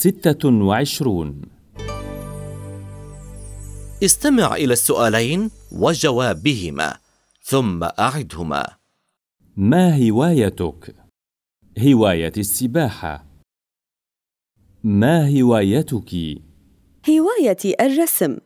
ستة وعشرون استمع إلى السؤالين وجوابهما ثم أعدهما ما هوايتك؟ هوايتي السباحة ما هوايتك؟ هوايتي الرسم